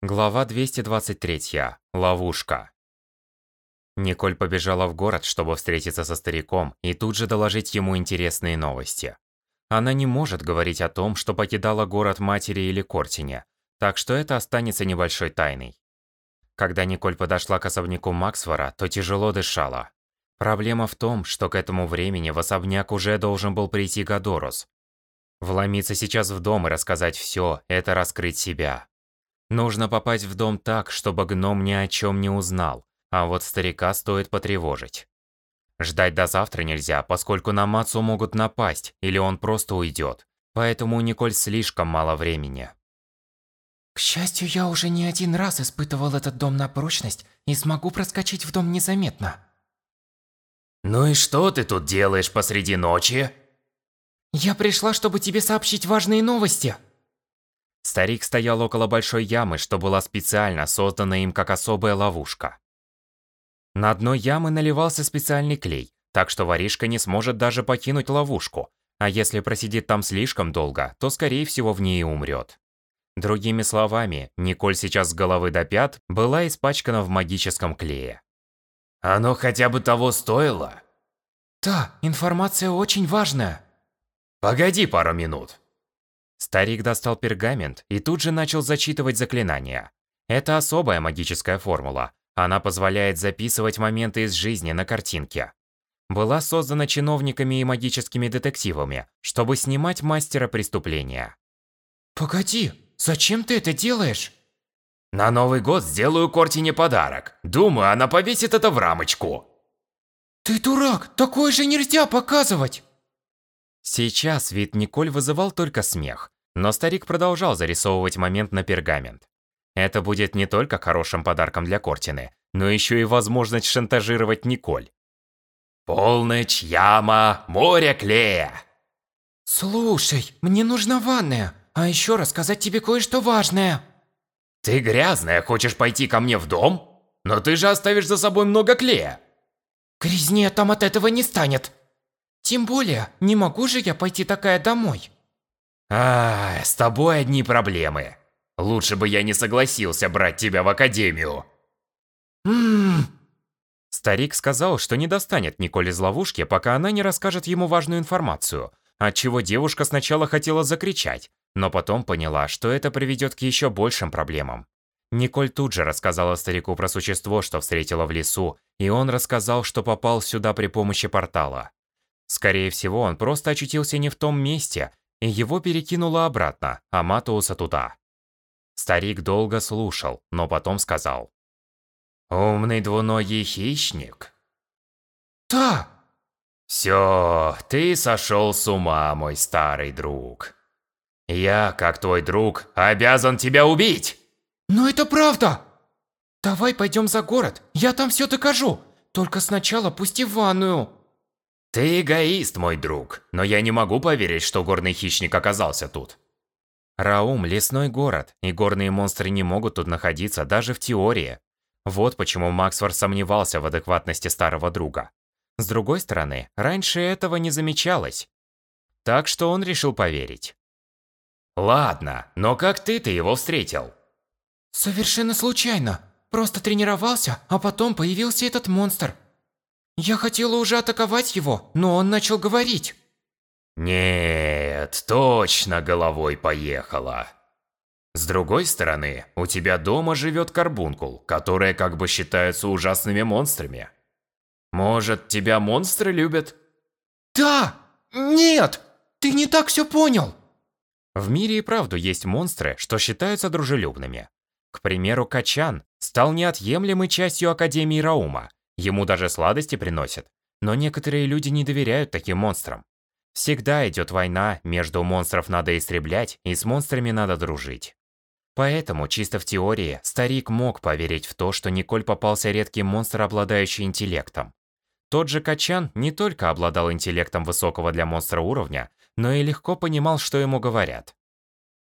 Глава 223. Ловушка. Николь побежала в город, чтобы встретиться со стариком и тут же доложить ему интересные новости. Она не может говорить о том, что покидала город матери или Кортине, так что это останется небольшой тайной. Когда Николь подошла к особняку Максвара, то тяжело дышала. Проблема в том, что к этому времени в особняк уже должен был прийти Гадорус. Вломиться сейчас в дом и рассказать все – это раскрыть себя. Нужно попасть в дом так, чтобы гном ни о чем не узнал, а вот старика стоит потревожить. Ждать до завтра нельзя, поскольку на Мацу могут напасть, или он просто уйдет. Поэтому у Николь слишком мало времени. К счастью, я уже не один раз испытывал этот дом на прочность и смогу проскочить в дом незаметно. Ну и что ты тут делаешь посреди ночи? Я пришла, чтобы тебе сообщить важные новости. Старик стоял около большой ямы, что была специально создана им как особая ловушка. На дно ямы наливался специальный клей, так что воришка не сможет даже покинуть ловушку, а если просидит там слишком долго, то скорее всего в ней и умрет. Другими словами, Николь сейчас с головы до пят была испачкана в магическом клее. Оно хотя бы того стоило? Да, информация очень важная. Погоди пару минут. Старик достал пергамент и тут же начал зачитывать заклинания. Это особая магическая формула. Она позволяет записывать моменты из жизни на картинке. Была создана чиновниками и магическими детективами, чтобы снимать мастера преступления. Погоди, зачем ты это делаешь? На Новый год сделаю Кортине подарок. Думаю, она повесит это в рамочку. Ты дурак, такое же нельзя показывать. Сейчас вид Николь вызывал только смех, но старик продолжал зарисовывать момент на пергамент. Это будет не только хорошим подарком для Кортины, но еще и возможность шантажировать Николь. Полночь, яма, море клея. Слушай, мне нужна ванная, а еще рассказать тебе кое-что важное. Ты грязная, хочешь пойти ко мне в дом? Но ты же оставишь за собой много клея. Грязнее там от этого не станет. Тем более, не могу же я пойти такая домой. А, с тобой одни проблемы. Лучше бы я не согласился брать тебя в академию. Ммм. Старик сказал, что не достанет Николь из ловушки, пока она не расскажет ему важную информацию, отчего девушка сначала хотела закричать, но потом поняла, что это приведет к еще большим проблемам. Николь тут же рассказала старику про существо, что встретила в лесу, и он рассказал, что попал сюда при помощи портала. Скорее всего, он просто очутился не в том месте, и его перекинуло обратно, а Матоуса туда. Старик долго слушал, но потом сказал. «Умный двуногий хищник?» «Да!» «Все, ты сошел с ума, мой старый друг. Я, как твой друг, обязан тебя убить!» «Но это правда!» «Давай пойдем за город, я там все докажу. Только сначала пусти ванную». Ты эгоист, мой друг, но я не могу поверить, что горный хищник оказался тут. Раум – лесной город, и горные монстры не могут тут находиться даже в теории. Вот почему Максфор сомневался в адекватности старого друга. С другой стороны, раньше этого не замечалось. Так что он решил поверить. Ладно, но как ты-то его встретил? Совершенно случайно. Просто тренировался, а потом появился этот монстр. Я хотела уже атаковать его, но он начал говорить. Нет, точно головой поехала. С другой стороны, у тебя дома живет карбункул, которые как бы считаются ужасными монстрами. Может, тебя монстры любят? Да! Нет! Ты не так все понял! В мире и правду есть монстры, что считаются дружелюбными. К примеру, Качан стал неотъемлемой частью Академии Раума, Ему даже сладости приносят. Но некоторые люди не доверяют таким монстрам. Всегда идет война, между монстров надо истреблять, и с монстрами надо дружить. Поэтому, чисто в теории, старик мог поверить в то, что Николь попался редкий монстр, обладающий интеллектом. Тот же Качан не только обладал интеллектом высокого для монстра уровня, но и легко понимал, что ему говорят.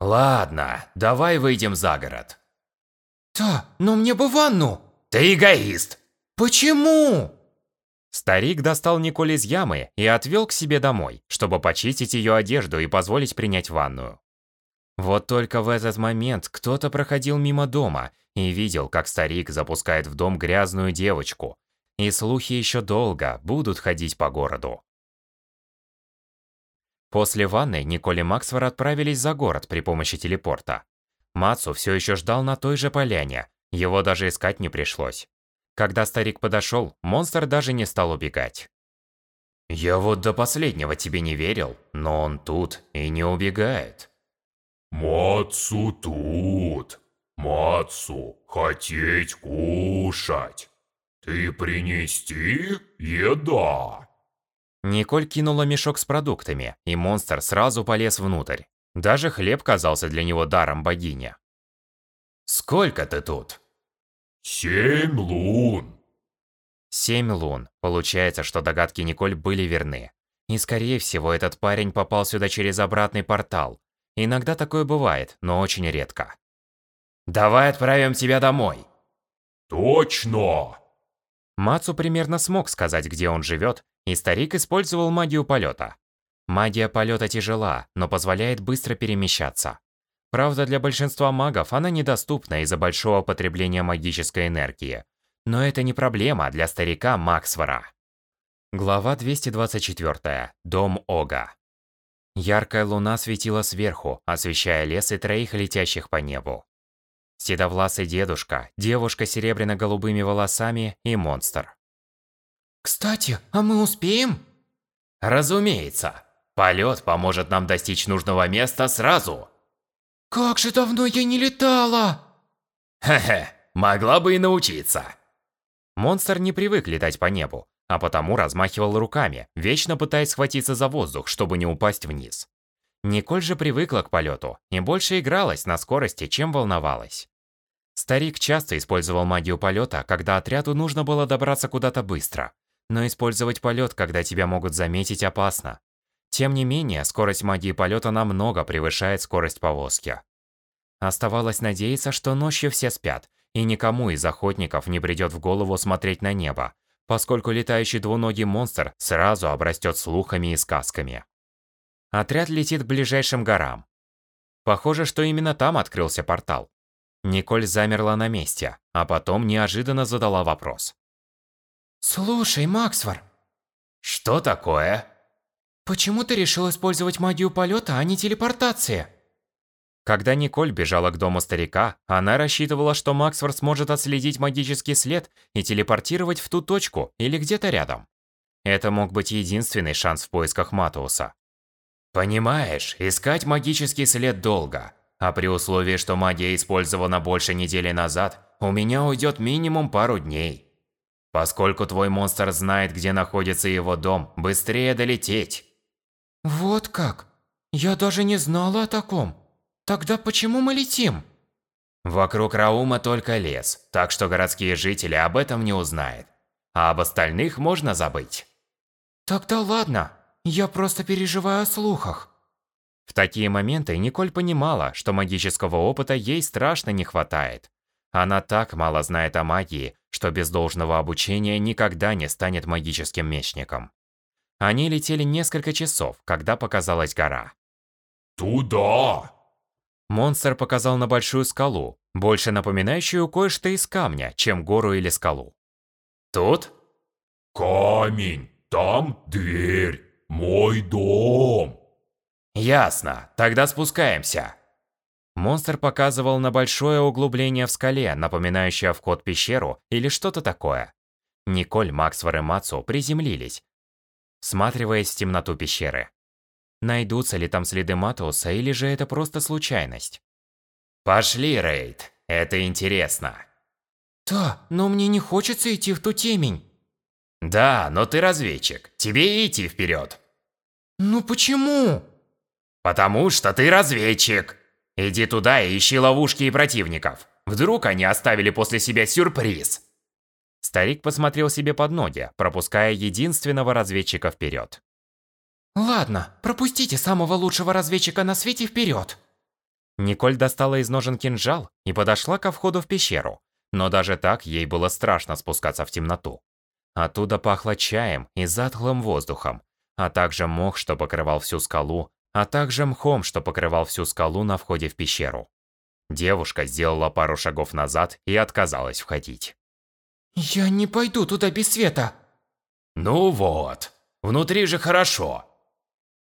«Ладно, давай выйдем за город». «Да, но мне бы ванну!» «Ты эгоист! Почему? Старик достал Николь из ямы и отвел к себе домой, чтобы почистить ее одежду и позволить принять ванную. Вот только в этот момент кто-то проходил мимо дома и видел, как старик запускает в дом грязную девочку. И слухи еще долго будут ходить по городу. После ванны Николь и Максвор отправились за город при помощи телепорта. Мацу все еще ждал на той же поляне, его даже искать не пришлось. Когда старик подошел, монстр даже не стал убегать. «Я вот до последнего тебе не верил, но он тут и не убегает». «Мацу тут. Мацу, хотеть кушать. Ты принести еда?» Николь кинула мешок с продуктами, и монстр сразу полез внутрь. Даже хлеб казался для него даром богини. «Сколько ты тут?» «Семь лун». Семь лун. Получается, что догадки Николь были верны. И скорее всего, этот парень попал сюда через обратный портал. Иногда такое бывает, но очень редко. «Давай отправим тебя домой». «Точно!» Мацу примерно смог сказать, где он живет, и старик использовал магию полета. Магия полета тяжела, но позволяет быстро перемещаться. Правда, для большинства магов она недоступна из-за большого потребления магической энергии. Но это не проблема для старика Максвара. Глава 224. Дом Ога. Яркая луна светила сверху, освещая лес и троих летящих по небу. Седовласый дедушка, девушка с серебряно-голубыми волосами и монстр. Кстати, а мы успеем? Разумеется. Полет поможет нам достичь нужного места сразу. Как же давно я не летала! Хе-хе, могла бы и научиться. Монстр не привык летать по небу, а потому размахивал руками, вечно пытаясь схватиться за воздух, чтобы не упасть вниз. Николь же привыкла к полету и больше игралась на скорости, чем волновалась. Старик часто использовал магию полета, когда отряду нужно было добраться куда-то быстро, но использовать полет, когда тебя могут заметить, опасно. Тем не менее, скорость магии полета намного превышает скорость повозки. Оставалось надеяться, что ночью все спят, и никому из охотников не придет в голову смотреть на небо, поскольку летающий двуногий монстр сразу обрастет слухами и сказками. Отряд летит к ближайшим горам. Похоже, что именно там открылся портал. Николь замерла на месте, а потом неожиданно задала вопрос. Слушай, Максвар. Что такое? Почему ты решил использовать магию полета, а не телепортации? Когда Николь бежала к дому старика, она рассчитывала, что Максфорд сможет отследить магический след и телепортировать в ту точку или где-то рядом. Это мог быть единственный шанс в поисках Матуса. Понимаешь, искать магический след долго. А при условии, что магия использована больше недели назад, у меня уйдет минимум пару дней. Поскольку твой монстр знает, где находится его дом, быстрее долететь. Вот как? Я даже не знала о таком. Тогда почему мы летим? Вокруг Раума только лес, так что городские жители об этом не узнают. А об остальных можно забыть. Тогда ладно, я просто переживаю о слухах. В такие моменты Николь понимала, что магического опыта ей страшно не хватает. Она так мало знает о магии, что без должного обучения никогда не станет магическим мечником. Они летели несколько часов, когда показалась гора. «Туда!» Монстр показал на большую скалу, больше напоминающую кое-что из камня, чем гору или скалу. «Тут?» «Камень! Там дверь! Мой дом!» «Ясно, тогда спускаемся!» Монстр показывал на большое углубление в скале, напоминающее вход в пещеру или что-то такое. Николь, Максвар и Мацу приземлились, всматриваясь в темноту пещеры. Найдутся ли там следы Матуса, или же это просто случайность? Пошли, Рейд, это интересно. Да, но мне не хочется идти в ту темень. Да, но ты разведчик, тебе идти вперед. Ну почему? Потому что ты разведчик. Иди туда и ищи ловушки и противников. Вдруг они оставили после себя сюрприз. Старик посмотрел себе под ноги, пропуская единственного разведчика вперед. Ладно, пропустите самого лучшего разведчика на свете вперед. Николь достала из ножен кинжал и подошла ко входу в пещеру, но даже так ей было страшно спускаться в темноту. Оттуда пахло чаем и затхлым воздухом, а также мох, что покрывал всю скалу, а также мхом, что покрывал всю скалу на входе в пещеру. Девушка сделала пару шагов назад и отказалась входить. Я не пойду туда без света. Ну вот, внутри же хорошо.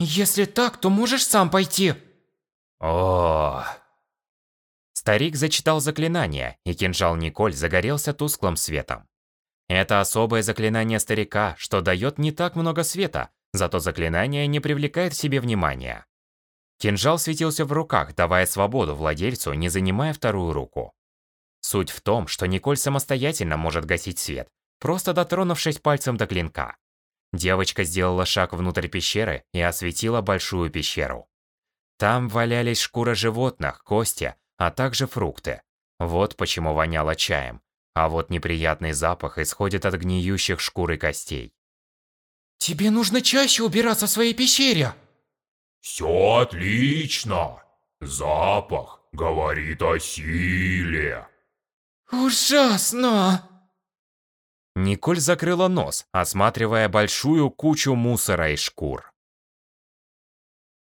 Если так, то можешь сам пойти. О, Старик зачитал заклинание, и кинжал Николь загорелся тусклым светом. Это особое заклинание старика, что дает не так много света, зато заклинание не привлекает к себе внимания. Кинжал светился в руках, давая свободу владельцу, не занимая вторую руку. Суть в том, что Николь самостоятельно может гасить свет, просто дотронувшись пальцем до клинка. Девочка сделала шаг внутрь пещеры и осветила большую пещеру. Там валялись шкуры животных, кости, а также фрукты. Вот почему воняло чаем. А вот неприятный запах исходит от гниющих шкур и костей. Тебе нужно чаще убираться в своей пещере. Все отлично. Запах говорит о силе. Ужасно. Николь закрыла нос, осматривая большую кучу мусора и шкур.